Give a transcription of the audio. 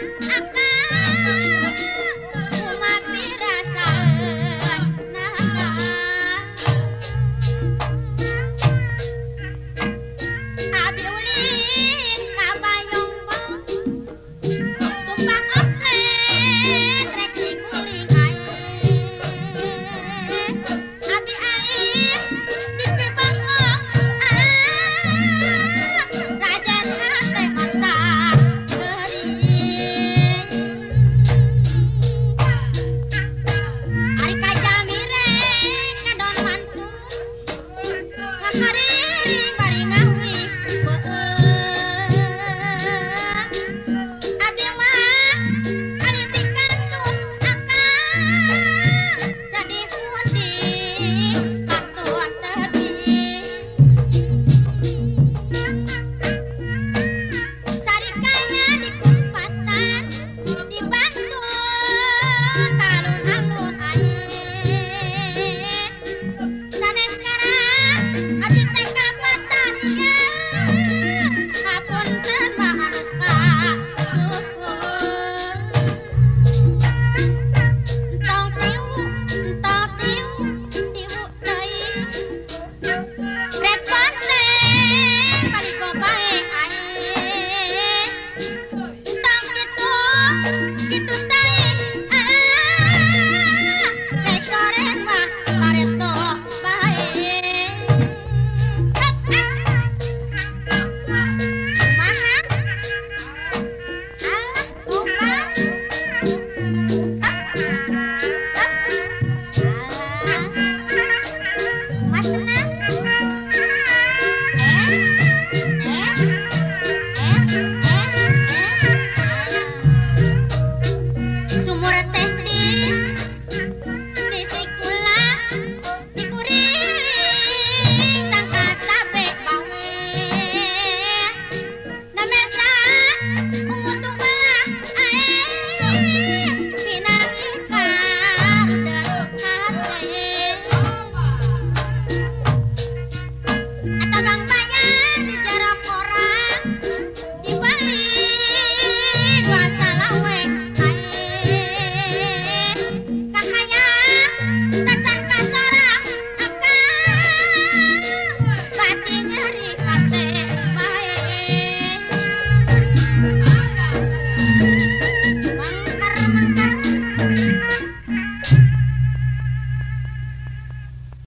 啊啊